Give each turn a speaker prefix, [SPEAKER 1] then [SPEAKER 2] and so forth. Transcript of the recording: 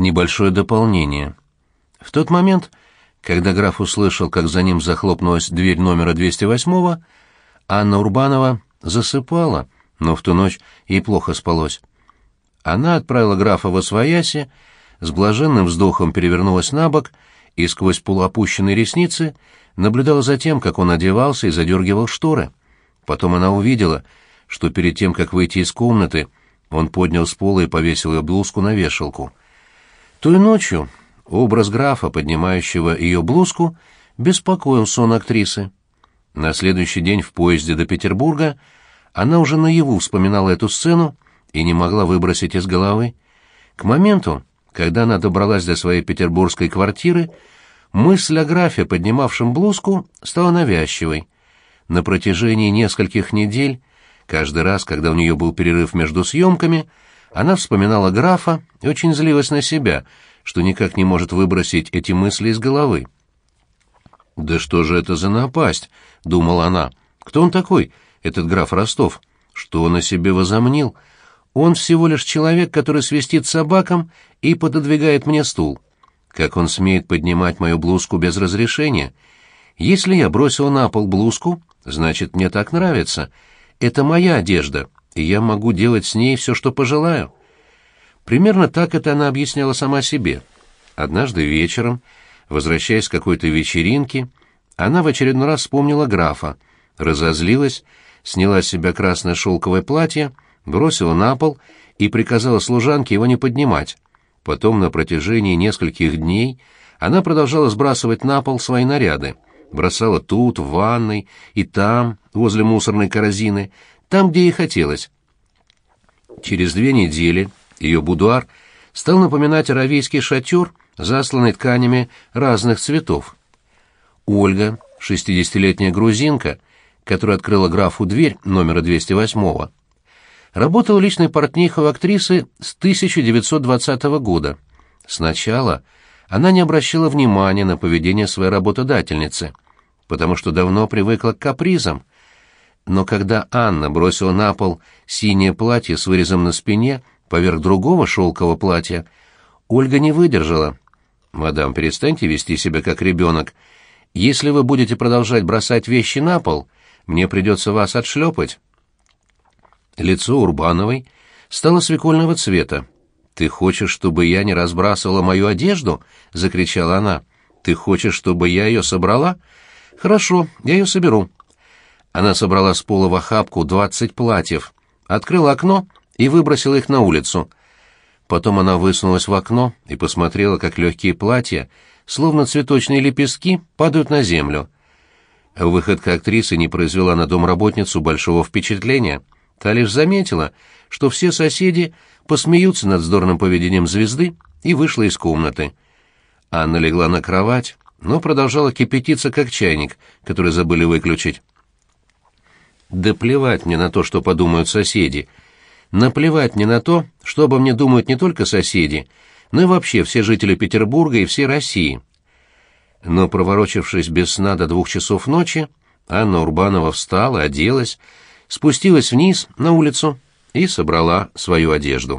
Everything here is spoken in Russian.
[SPEAKER 1] Небольшое дополнение. В тот момент, когда граф услышал, как за ним захлопнулась дверь номера 208-го, Анна Урбанова засыпала, но в ту ночь ей плохо спалось. Она отправила графа в освояси, с блаженным вздохом перевернулась на бок и сквозь полуопущенные ресницы наблюдала за тем, как он одевался и задергивал шторы. Потом она увидела, что перед тем, как выйти из комнаты, он поднял с пола и повесил ее блузку на вешалку. Той ночью образ графа, поднимающего ее блузку, беспокоил сон актрисы. На следующий день в поезде до Петербурга она уже наяву вспоминала эту сцену и не могла выбросить из головы. К моменту, когда она добралась до своей петербургской квартиры, мысль о графе, поднимавшем блузку, стала навязчивой. На протяжении нескольких недель, каждый раз, когда у нее был перерыв между съемками, она вспоминала графа и очень злилась на себя, что никак не может выбросить эти мысли из головы. «Да что же это за напасть?» — думала она. «Кто он такой, этот граф Ростов? Что он о себе возомнил? Он всего лишь человек, который свистит собакам и пододвигает мне стул. Как он смеет поднимать мою блузку без разрешения? Если я бросил на пол блузку, значит, мне так нравится. Это моя одежда, и я могу делать с ней все, что пожелаю». Примерно так это она объясняла сама себе. Однажды вечером, возвращаясь с какой-то вечеринки, она в очередной раз вспомнила графа, разозлилась, сняла с себя красное шелковое платье, бросила на пол и приказала служанке его не поднимать. Потом на протяжении нескольких дней она продолжала сбрасывать на пол свои наряды. Бросала тут, в ванной, и там, возле мусорной корзины, там, где ей хотелось. Через две недели ее будуар стал напоминать аравийский шатер, засланный тканями разных цветов. Ольга, шестидесятилетняя грузинка, которая открыла графу дверь номера 208-го, работала личной портнихой актрисы с 1920 года. Сначала она не обращала внимания на поведение своей работодательницы, потому что давно привыкла к капризам. Но когда Анна бросила на пол синее платье с вырезом на спине поверх другого шелкового платья, Ольга не выдержала. «Мадам, перестаньте вести себя как ребенок. Если вы будете продолжать бросать вещи на пол, мне придется вас отшлепать». Лицо Урбановой стало свекольного цвета. «Ты хочешь, чтобы я не разбрасывала мою одежду?» — закричала она. «Ты хочешь, чтобы я ее собрала?» «Хорошо, я ее соберу». Она собрала с пола в охапку двадцать платьев, открыла окно и выбросила их на улицу. Потом она высунулась в окно и посмотрела, как легкие платья, словно цветочные лепестки, падают на землю. Выходка актрисы не произвела на домработницу большого впечатления. Та лишь заметила, что все соседи посмеются над вздорным поведением звезды, и вышла из комнаты. Анна легла на кровать, но продолжала кипятиться, как чайник, который забыли выключить. «Да плевать мне на то, что подумают соседи», Наплевать мне на то, что обо мне думают не только соседи, но и вообще все жители Петербурга и всей России. Но, проворочившись без сна до двух часов ночи, Анна Урбанова встала, оделась, спустилась вниз на улицу и собрала свою одежду.